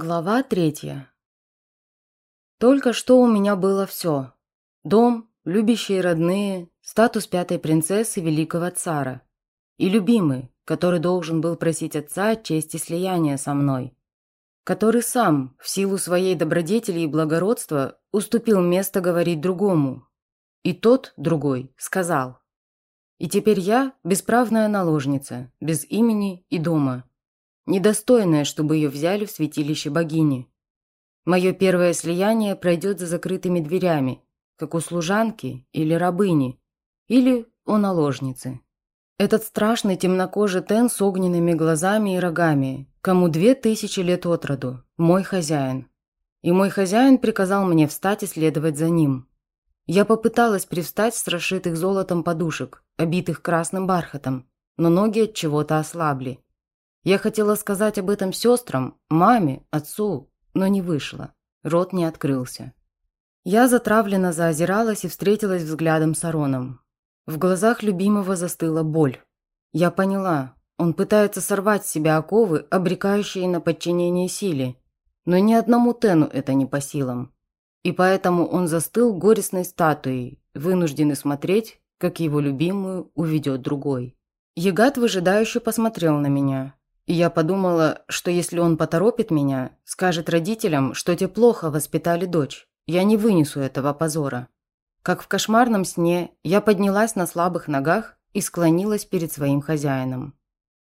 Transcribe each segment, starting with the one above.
Глава третья. Только что у меня было все. Дом, любящие родные, статус пятой принцессы великого цара. И любимый, который должен был просить отца чести слияния со мной. Который сам, в силу своей добродетели и благородства, уступил место говорить другому. И тот, другой, сказал. И теперь я бесправная наложница, без имени и дома – недостойная, чтобы ее взяли в святилище богини. Мое первое слияние пройдет за закрытыми дверями, как у служанки или рабыни, или у наложницы. Этот страшный темнокожий Тен с огненными глазами и рогами, кому две тысячи лет от роду, мой хозяин. И мой хозяин приказал мне встать и следовать за ним. Я попыталась привстать с расшитых золотом подушек, обитых красным бархатом, но ноги от чего-то ослабли. Я хотела сказать об этом сестрам, маме, отцу, но не вышло. Рот не открылся. Я затравленно заозиралась и встретилась взглядом с Ароном. В глазах любимого застыла боль. Я поняла, он пытается сорвать с себя оковы, обрекающие на подчинение силе. Но ни одному Тену это не по силам. И поэтому он застыл горестной статуей, вынужденный смотреть, как его любимую уведет другой. Ягат выжидающе посмотрел на меня, я подумала, что если он поторопит меня, скажет родителям, что те плохо воспитали дочь, я не вынесу этого позора. Как в кошмарном сне, я поднялась на слабых ногах и склонилась перед своим хозяином.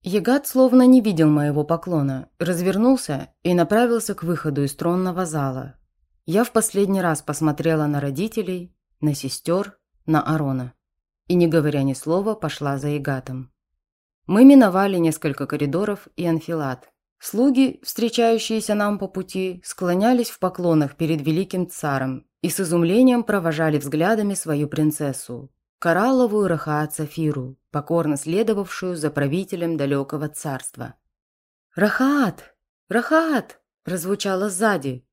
Ягат словно не видел моего поклона, развернулся и направился к выходу из тронного зала. Я в последний раз посмотрела на родителей, на сестер, на Арона. И, не говоря ни слова, пошла за Ягатом. Мы миновали несколько коридоров и анфилат. Слуги, встречающиеся нам по пути, склонялись в поклонах перед великим царом и с изумлением провожали взглядами свою принцессу, коралловую Рахаат Сафиру, покорно следовавшую за правителем далекого царства. «Рахаат! Рахаат!» – прозвучало сзади.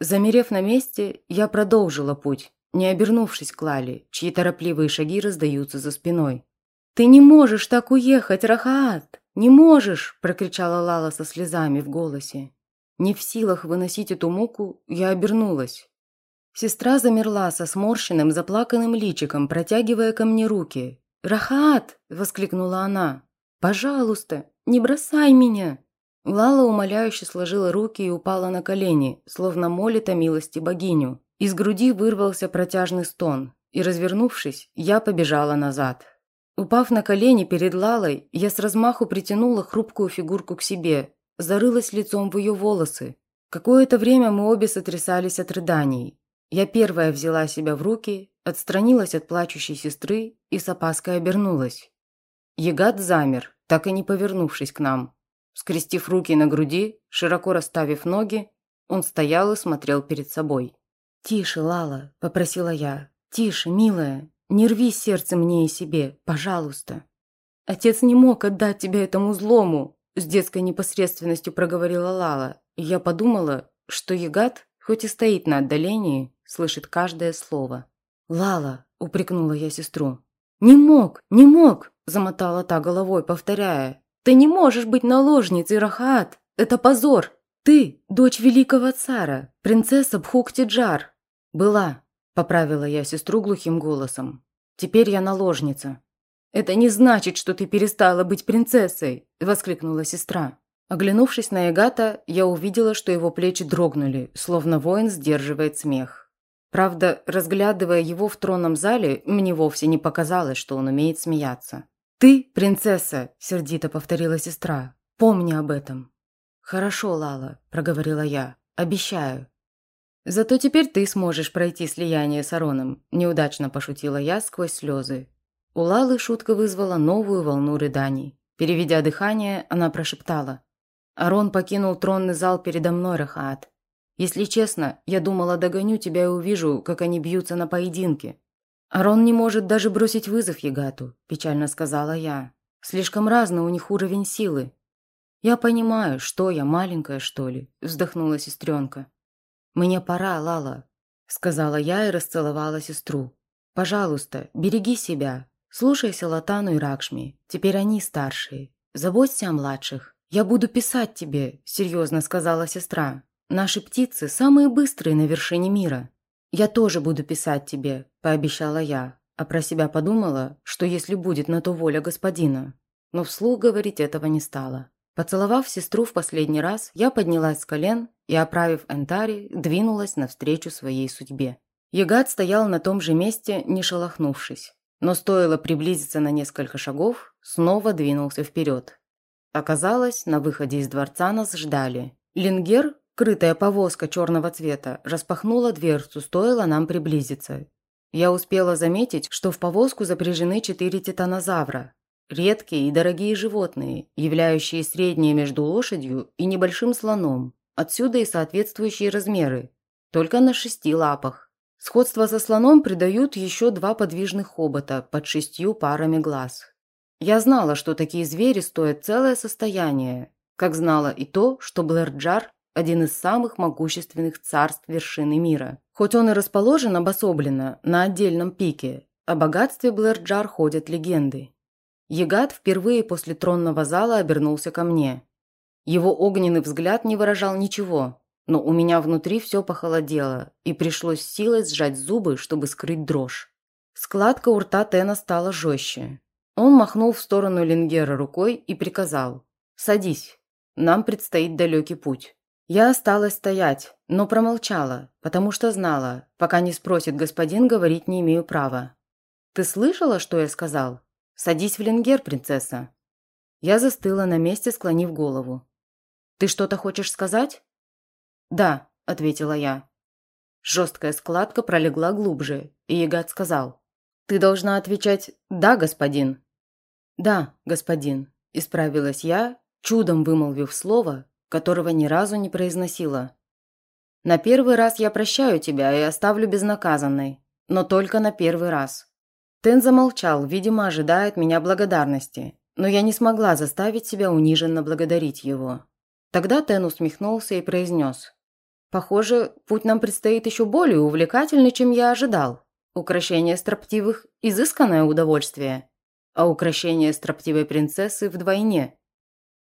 Замерев на месте, я продолжила путь, не обернувшись к Лали, чьи торопливые шаги раздаются за спиной. «Ты не можешь так уехать, Рахаат! Не можешь!» – прокричала Лала со слезами в голосе. Не в силах выносить эту муку, я обернулась. Сестра замерла со сморщенным, заплаканным личиком, протягивая ко мне руки. «Рахат!» – воскликнула она. «Пожалуйста, не бросай меня!» Лала умоляюще сложила руки и упала на колени, словно молит о милости богиню. Из груди вырвался протяжный стон, и, развернувшись, я побежала назад. Упав на колени перед Лалой, я с размаху притянула хрупкую фигурку к себе, зарылась лицом в ее волосы. Какое-то время мы обе сотрясались от рыданий. Я первая взяла себя в руки, отстранилась от плачущей сестры и с опаской обернулась. Ягат замер, так и не повернувшись к нам. Скрестив руки на груди, широко расставив ноги, он стоял и смотрел перед собой. «Тише, Лала», – попросила я. «Тише, милая, не рви сердце мне и себе, пожалуйста. Отец не мог отдать тебя этому злому, с детской непосредственностью проговорила Лала. Я подумала, что Ягат, хоть и стоит на отдалении, слышит каждое слово. «Лала», – упрекнула я сестру. «Не мог, не мог», – замотала та головой, повторяя. «Ты не можешь быть наложницей, Рахат! Это позор! Ты – дочь великого цара, принцесса Бхуктиджар!» «Была», Поправила я сестру глухим голосом. «Теперь я наложница». «Это не значит, что ты перестала быть принцессой!» – воскликнула сестра. Оглянувшись на Эгата, я увидела, что его плечи дрогнули, словно воин сдерживает смех. Правда, разглядывая его в тронном зале, мне вовсе не показалось, что он умеет смеяться. «Ты принцесса!» – сердито повторила сестра. «Помни об этом». «Хорошо, Лала», – проговорила я. «Обещаю». «Зато теперь ты сможешь пройти слияние с Ароном», – неудачно пошутила я сквозь слезы. У Лалы шутка вызвала новую волну рыданий. Переведя дыхание, она прошептала. «Арон покинул тронный зал передо мной, Рахаат. Если честно, я думала, догоню тебя и увижу, как они бьются на поединке. Арон не может даже бросить вызов Ягату», – печально сказала я. «Слишком разный у них уровень силы». «Я понимаю, что я, маленькая, что ли?» – вздохнула сестренка. «Мне пора, Лала», – сказала я и расцеловала сестру. «Пожалуйста, береги себя. Слушайся Латану и Ракшми. Теперь они старшие. Заботься о младших. Я буду писать тебе», – серьезно сказала сестра. Наши птицы самые быстрые на вершине мира. Я тоже буду писать тебе, пообещала я, а про себя подумала, что если будет на то воля господина. Но вслух говорить этого не стала. Поцеловав сестру в последний раз, я поднялась с колен и, оправив энтари, двинулась навстречу своей судьбе. Ягат стоял на том же месте, не шелохнувшись. Но стоило приблизиться на несколько шагов, снова двинулся вперед. Оказалось, на выходе из дворца нас ждали. Лингер, крытая повозка черного цвета, распахнула дверцу, стоило нам приблизиться. Я успела заметить, что в повозку запряжены четыре титанозавра. Редкие и дорогие животные, являющие среднее между лошадью и небольшим слоном. Отсюда и соответствующие размеры. Только на шести лапах. Сходство со слоном придают еще два подвижных хобота под шестью парами глаз. Я знала, что такие звери стоят целое состояние, как знала и то, что Блэр-Джар – один из самых могущественных царств вершины мира. Хоть он и расположен обособленно, на отдельном пике, о богатстве Блэр-Джар ходят легенды. Ягат впервые после тронного зала обернулся ко мне. Его огненный взгляд не выражал ничего, но у меня внутри все похолодело, и пришлось силой сжать зубы, чтобы скрыть дрожь. Складка у рта Тена стала жестче. Он махнул в сторону Лингера рукой и приказал «Садись, нам предстоит далекий путь». Я осталась стоять, но промолчала, потому что знала, пока не спросит господин, говорить не имею права. «Ты слышала, что я сказал? Садись в Лингер, принцесса». Я застыла на месте, склонив голову. «Ты что-то хочешь сказать?» «Да», – ответила я. Жесткая складка пролегла глубже, и Ягат сказал. «Ты должна отвечать «да, господин». «Да, господин», – исправилась я, чудом вымолвив слово, которого ни разу не произносила. «На первый раз я прощаю тебя и оставлю безнаказанной, но только на первый раз». Тен замолчал, видимо, ожидая от меня благодарности, но я не смогла заставить себя униженно благодарить его. Тогда Тен усмехнулся и произнес. Похоже, путь нам предстоит еще более увлекательный, чем я ожидал. Украшение строптивых – изысканное удовольствие, а украшение строптивой принцессы вдвойне.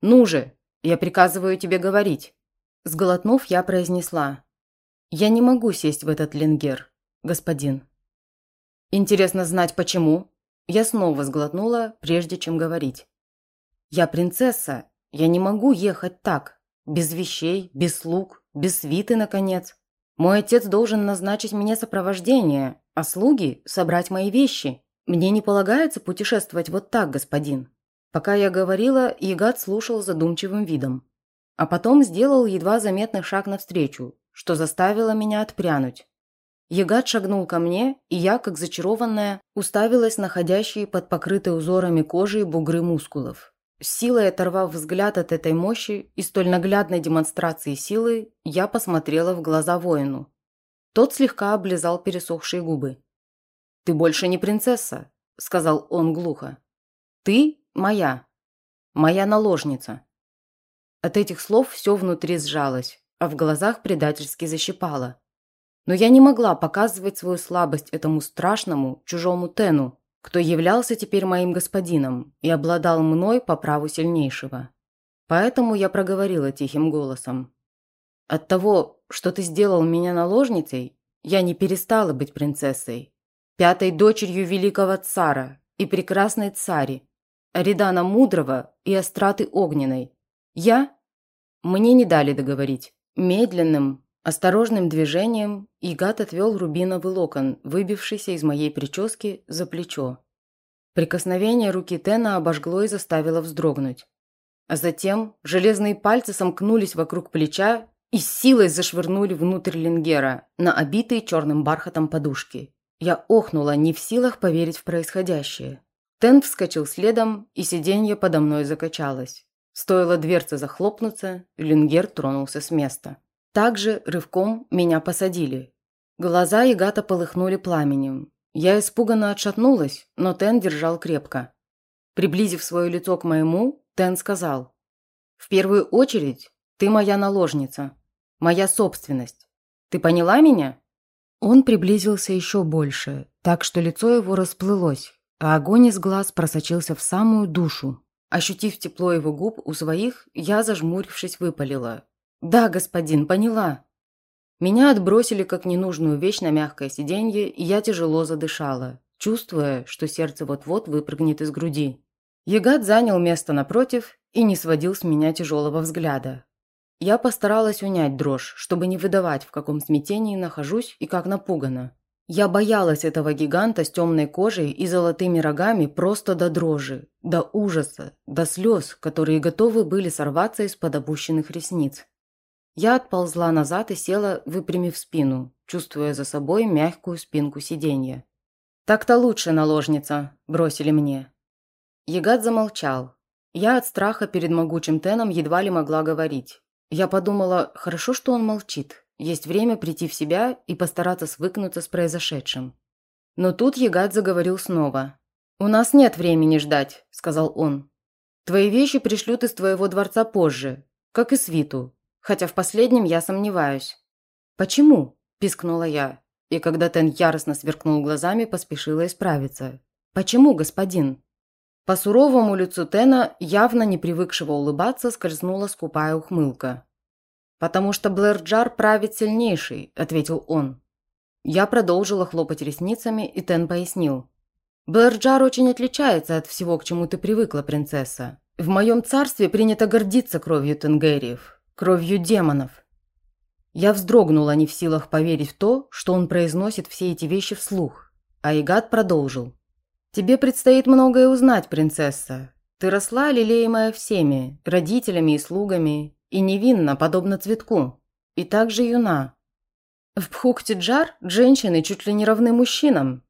Ну же, я приказываю тебе говорить. Сглотнув, я произнесла. Я не могу сесть в этот ленгер, господин. Интересно знать, почему? Я снова сглотнула, прежде чем говорить. Я принцесса, я не могу ехать так, без вещей, без слуг, без свиты, наконец. Мой отец должен назначить мне сопровождение, а слуги – собрать мои вещи. Мне не полагается путешествовать вот так, господин». Пока я говорила, Ягат слушал задумчивым видом. А потом сделал едва заметный шаг навстречу, что заставило меня отпрянуть. Ягат шагнул ко мне, и я, как зачарованная, уставилась на ходящие под покрытой узорами кожи бугры мускулов. Силой оторвав взгляд от этой мощи и столь наглядной демонстрации силы, я посмотрела в глаза воину. Тот слегка облизал пересохшие губы. «Ты больше не принцесса», – сказал он глухо. «Ты моя. Моя наложница». От этих слов все внутри сжалось, а в глазах предательски защипало. Но я не могла показывать свою слабость этому страшному, чужому Тену, кто являлся теперь моим господином и обладал мной по праву сильнейшего. Поэтому я проговорила тихим голосом. «От того, что ты сделал меня наложницей, я не перестала быть принцессой, пятой дочерью великого цара и прекрасной цари, Аридана Мудрого и Остраты Огненной. Я...» Мне не дали договорить. Медленным, Осторожным движением Игат отвел рубиновый локон, выбившийся из моей прически, за плечо. Прикосновение руки Тена обожгло и заставило вздрогнуть. А затем железные пальцы сомкнулись вокруг плеча и с силой зашвырнули внутрь лингера на обитые черным бархатом подушки. Я охнула, не в силах поверить в происходящее. Тен вскочил следом, и сиденье подо мной закачалось. Стоило дверце захлопнуться, лингер тронулся с места. Также рывком меня посадили. Глаза Игата полыхнули пламенем. Я испуганно отшатнулась, но Тен держал крепко. Приблизив свое лицо к моему, Тен сказал. «В первую очередь, ты моя наложница, моя собственность. Ты поняла меня?» Он приблизился еще больше, так что лицо его расплылось, а огонь из глаз просочился в самую душу. Ощутив тепло его губ у своих, я, зажмурившись, выпалила. «Да, господин, поняла». Меня отбросили как ненужную вещь на мягкое сиденье, и я тяжело задышала, чувствуя, что сердце вот-вот выпрыгнет из груди. Ягат занял место напротив и не сводил с меня тяжелого взгляда. Я постаралась унять дрожь, чтобы не выдавать, в каком смятении нахожусь и как напугана. Я боялась этого гиганта с темной кожей и золотыми рогами просто до дрожи, до ужаса, до слез, которые готовы были сорваться из-под опущенных ресниц. Я отползла назад и села, выпрямив спину, чувствуя за собой мягкую спинку сиденья. «Так-то лучше, наложница», – бросили мне. Ягат замолчал. Я от страха перед могучим Теном едва ли могла говорить. Я подумала, хорошо, что он молчит. Есть время прийти в себя и постараться свыкнуться с произошедшим. Но тут Ягат заговорил снова. «У нас нет времени ждать», – сказал он. «Твои вещи пришлют из твоего дворца позже, как и свиту хотя в последнем я сомневаюсь. «Почему?» – пискнула я, и когда Тен яростно сверкнул глазами, поспешила исправиться. «Почему, господин?» По суровому лицу Тена, явно не привыкшего улыбаться, скользнула скупая ухмылка. «Потому что Блэр Джар правит сильнейший», – ответил он. Я продолжила хлопать ресницами, и Тен пояснил. «Блэр Джар очень отличается от всего, к чему ты привыкла, принцесса. В моем царстве принято гордиться кровью Тенгериев кровью демонов. Я вздрогнула, не в силах поверить в то, что он произносит все эти вещи вслух. А Игат продолжил. «Тебе предстоит многое узнать, принцесса. Ты росла, лелеемая всеми, родителями и слугами, и невинна, подобно цветку, и также юна. В Пхуктиджар женщины чуть ли не равны мужчинам».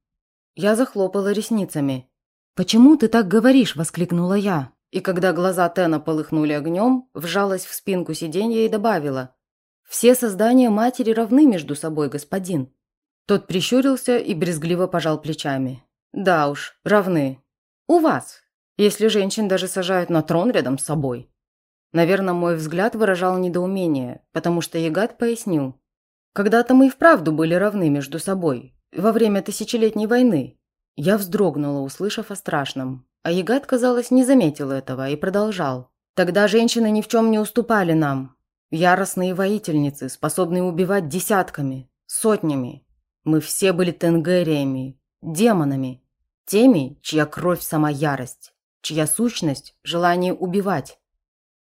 Я захлопала ресницами. «Почему ты так говоришь?» – воскликнула я. И когда глаза Тена полыхнули огнем, вжалась в спинку сиденья и добавила «Все создания матери равны между собой, господин». Тот прищурился и брезгливо пожал плечами. «Да уж, равны. У вас, если женщин даже сажают на трон рядом с собой». Наверное, мой взгляд выражал недоумение, потому что Ягат пояснил. «Когда-то мы и вправду были равны между собой, во время тысячелетней войны». Я вздрогнула, услышав о страшном. А казалось, не заметил этого и продолжал. «Тогда женщины ни в чем не уступали нам. Яростные воительницы, способные убивать десятками, сотнями. Мы все были тенгериями, демонами, теми, чья кровь – сама ярость, чья сущность – желание убивать.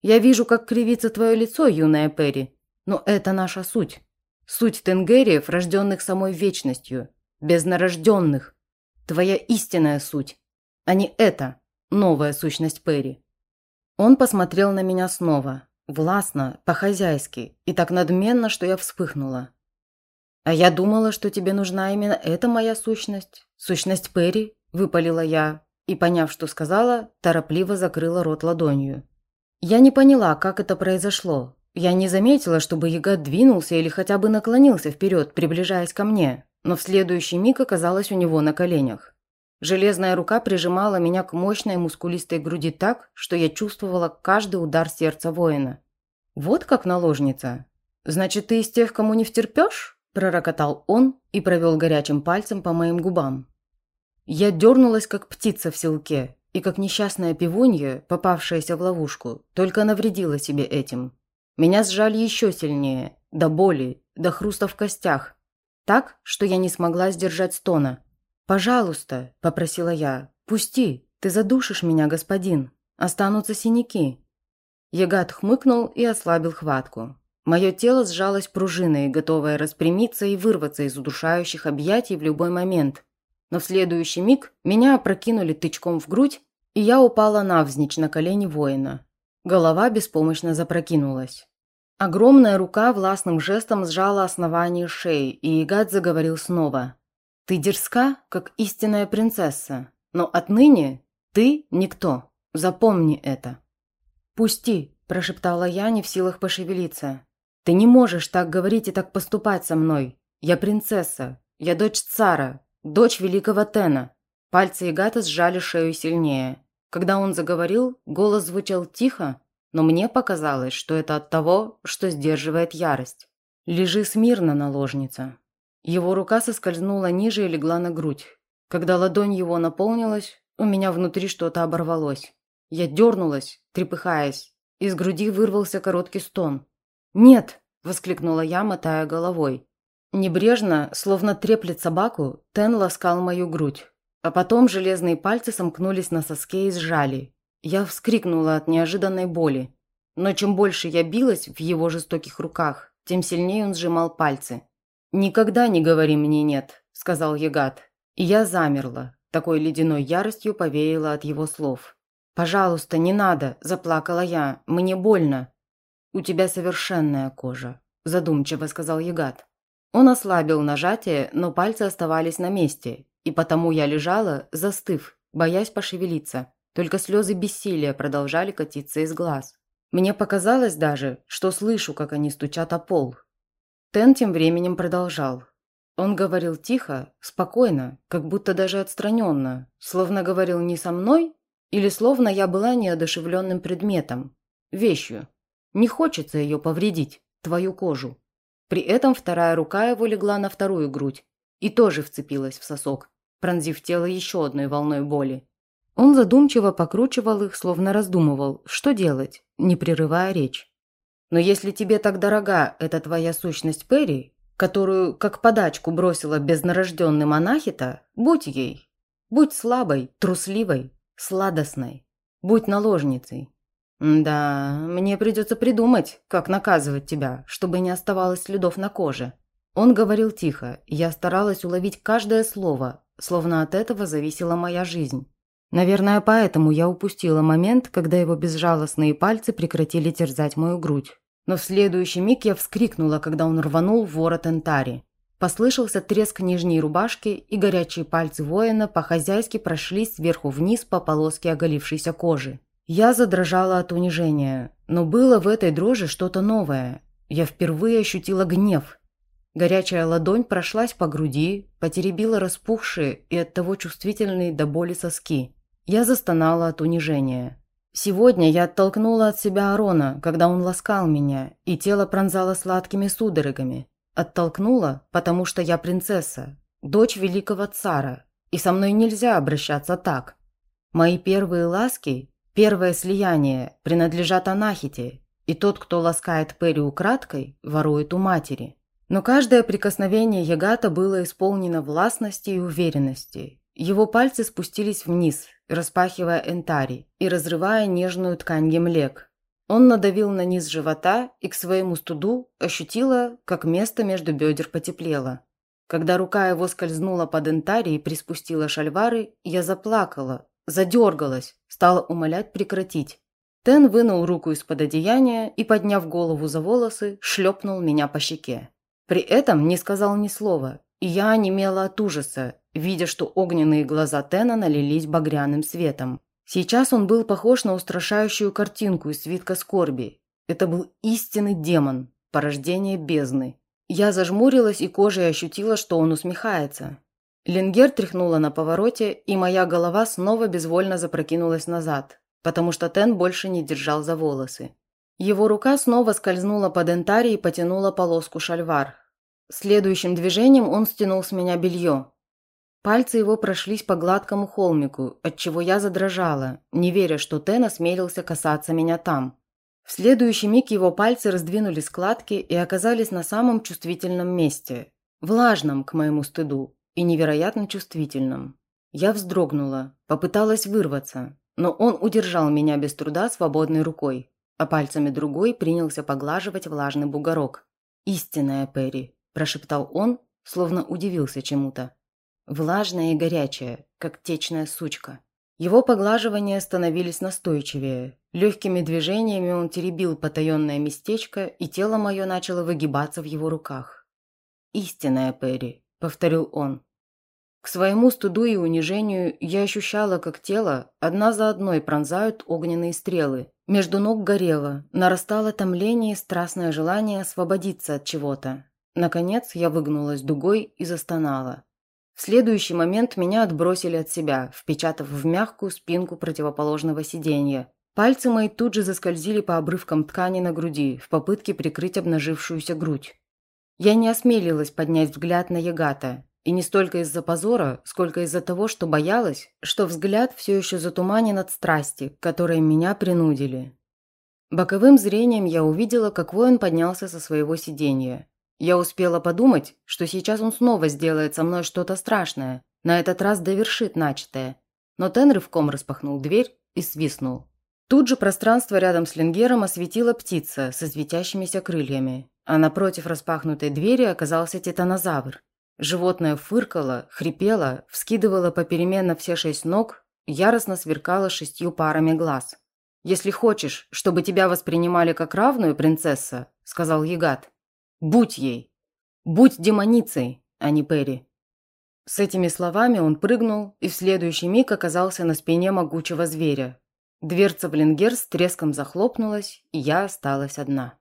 Я вижу, как кривится твое лицо, юная Перри, но это наша суть. Суть тенгериев, рожденных самой вечностью, безнарожденных. Твоя истинная суть а не это, новая сущность Перри. Он посмотрел на меня снова, властно, по-хозяйски, и так надменно, что я вспыхнула. «А я думала, что тебе нужна именно эта моя сущность, сущность Перри», – выпалила я, и, поняв, что сказала, торопливо закрыла рот ладонью. Я не поняла, как это произошло. Я не заметила, чтобы Ягат двинулся или хотя бы наклонился вперед, приближаясь ко мне, но в следующий миг оказалась у него на коленях. Железная рука прижимала меня к мощной мускулистой груди так, что я чувствовала каждый удар сердца воина. «Вот как наложница? Значит, ты из тех, кому не втерпешь?» – пророкотал он и провел горячим пальцем по моим губам. Я дернулась, как птица в селке, и как несчастная пивунья, попавшаяся в ловушку, только навредила себе этим. Меня сжали еще сильнее, до боли, до хруста в костях, так, что я не смогла сдержать стона – «Пожалуйста», – попросила я, – «пусти, ты задушишь меня, господин. Останутся синяки». Ягат хмыкнул и ослабил хватку. Мое тело сжалось пружиной, готовое распрямиться и вырваться из удушающих объятий в любой момент. Но в следующий миг меня опрокинули тычком в грудь, и я упала навзничь на колени воина. Голова беспомощно запрокинулась. Огромная рука властным жестом сжала основание шеи, и Игат заговорил снова. Ты дерзка, как истинная принцесса, но отныне ты никто. Запомни это». «Пусти», – прошептала я, не в силах пошевелиться. «Ты не можешь так говорить и так поступать со мной. Я принцесса. Я дочь цара, дочь великого Тена». Пальцы Игата сжали шею сильнее. Когда он заговорил, голос звучал тихо, но мне показалось, что это от того, что сдерживает ярость. «Лежи смирно, наложница. Его рука соскользнула ниже и легла на грудь. Когда ладонь его наполнилась, у меня внутри что-то оборвалось. Я дернулась, трепыхаясь. Из груди вырвался короткий стон. «Нет!» – воскликнула я, мотая головой. Небрежно, словно треплет собаку, Тен ласкал мою грудь. А потом железные пальцы сомкнулись на соске и сжали. Я вскрикнула от неожиданной боли. Но чем больше я билась в его жестоких руках, тем сильнее он сжимал пальцы. «Никогда не говори мне «нет», – сказал Ягат. И я замерла, такой ледяной яростью повеяло от его слов. «Пожалуйста, не надо!» – заплакала я. «Мне больно!» «У тебя совершенная кожа», – задумчиво сказал Ягат. Он ослабил нажатие, но пальцы оставались на месте, и потому я лежала, застыв, боясь пошевелиться. Только слезы бессилия продолжали катиться из глаз. Мне показалось даже, что слышу, как они стучат о пол. Тен тем временем продолжал. Он говорил тихо, спокойно, как будто даже отстраненно, словно говорил не со мной, или словно я была неодушевленным предметом, вещью. Не хочется ее повредить, твою кожу. При этом вторая рука его легла на вторую грудь и тоже вцепилась в сосок, пронзив тело еще одной волной боли. Он задумчиво покручивал их, словно раздумывал, что делать, не прерывая речь. «Но если тебе так дорога эта твоя сущность Перри, которую, как подачку, бросила безнарожденный монахита, будь ей. Будь слабой, трусливой, сладостной. Будь наложницей. Да, мне придется придумать, как наказывать тебя, чтобы не оставалось следов на коже. Он говорил тихо, я старалась уловить каждое слово, словно от этого зависела моя жизнь. Наверное, поэтому я упустила момент, когда его безжалостные пальцы прекратили терзать мою грудь. Но в следующий миг я вскрикнула, когда он рванул ворот Энтари. Послышался треск нижней рубашки, и горячие пальцы воина по-хозяйски прошлись сверху вниз по полоске оголившейся кожи. Я задрожала от унижения, но было в этой дрожи что-то новое. Я впервые ощутила гнев. Горячая ладонь прошлась по груди, потеребила распухшие и оттого чувствительные до боли соски. Я застонала от унижения. Сегодня я оттолкнула от себя Арона, когда он ласкал меня, и тело пронзало сладкими судорогами. Оттолкнула, потому что я принцесса, дочь великого цара, и со мной нельзя обращаться так. Мои первые ласки, первое слияние принадлежат Анахите, и тот, кто ласкает Перри украдкой, ворует у матери. Но каждое прикосновение Ягата было исполнено властности и уверенности. Его пальцы спустились вниз, распахивая энтари и разрывая нежную ткань гемлек. Он надавил на низ живота и к своему студу ощутила, как место между бедер потеплело. Когда рука его скользнула под энтари и приспустила шальвары, я заплакала, задергалась, стала умолять прекратить. Тен вынул руку из-под одеяния и, подняв голову за волосы, шлепнул меня по щеке. При этом не сказал ни слова, и я онемела от ужаса, видя, что огненные глаза Тена налились багряным светом. Сейчас он был похож на устрашающую картинку из свитка скорби. Это был истинный демон, порождение бездны. Я зажмурилась и кожей ощутила, что он усмехается. Ленгер тряхнула на повороте, и моя голова снова безвольно запрокинулась назад, потому что Тен больше не держал за волосы. Его рука снова скользнула по дентаре и потянула полоску шальвар. Следующим движением он стянул с меня белье, Пальцы его прошлись по гладкому холмику, отчего я задрожала, не веря, что Тен осмелился касаться меня там. В следующий миг его пальцы раздвинули складки и оказались на самом чувствительном месте. Влажном, к моему стыду, и невероятно чувствительном. Я вздрогнула, попыталась вырваться, но он удержал меня без труда свободной рукой, а пальцами другой принялся поглаживать влажный бугорок. «Истинная Перри», – прошептал он, словно удивился чему-то влажная и горячая, как течная сучка. Его поглаживания становились настойчивее. Легкими движениями он теребил потаенное местечко, и тело мое начало выгибаться в его руках. «Истинная Перри», — повторил он. К своему студу и унижению я ощущала, как тело одна за одной пронзают огненные стрелы. Между ног горело, нарастало томление и страстное желание освободиться от чего-то. Наконец я выгнулась дугой и застонала. В следующий момент меня отбросили от себя, впечатав в мягкую спинку противоположного сиденья. Пальцы мои тут же заскользили по обрывкам ткани на груди, в попытке прикрыть обнажившуюся грудь. Я не осмелилась поднять взгляд на Ягата, и не столько из-за позора, сколько из-за того, что боялась, что взгляд все еще затуманен от страсти, которой меня принудили. Боковым зрением я увидела, как воин поднялся со своего сиденья. Я успела подумать, что сейчас он снова сделает со мной что-то страшное, на этот раз довершит начатое. Но Тен рывком распахнул дверь и свистнул. Тут же пространство рядом с Ленгером осветила птица со светящимися крыльями, а напротив распахнутой двери оказался титанозавр. Животное фыркало, хрипело, вскидывало попеременно все шесть ног, яростно сверкало шестью парами глаз. «Если хочешь, чтобы тебя воспринимали как равную, принцесса», – сказал Ягат, – «будь ей. Будь демоницей, а не Перри». С этими словами он прыгнул и в следующий миг оказался на спине могучего зверя. Дверца в Ленгер с треском захлопнулась, и я осталась одна.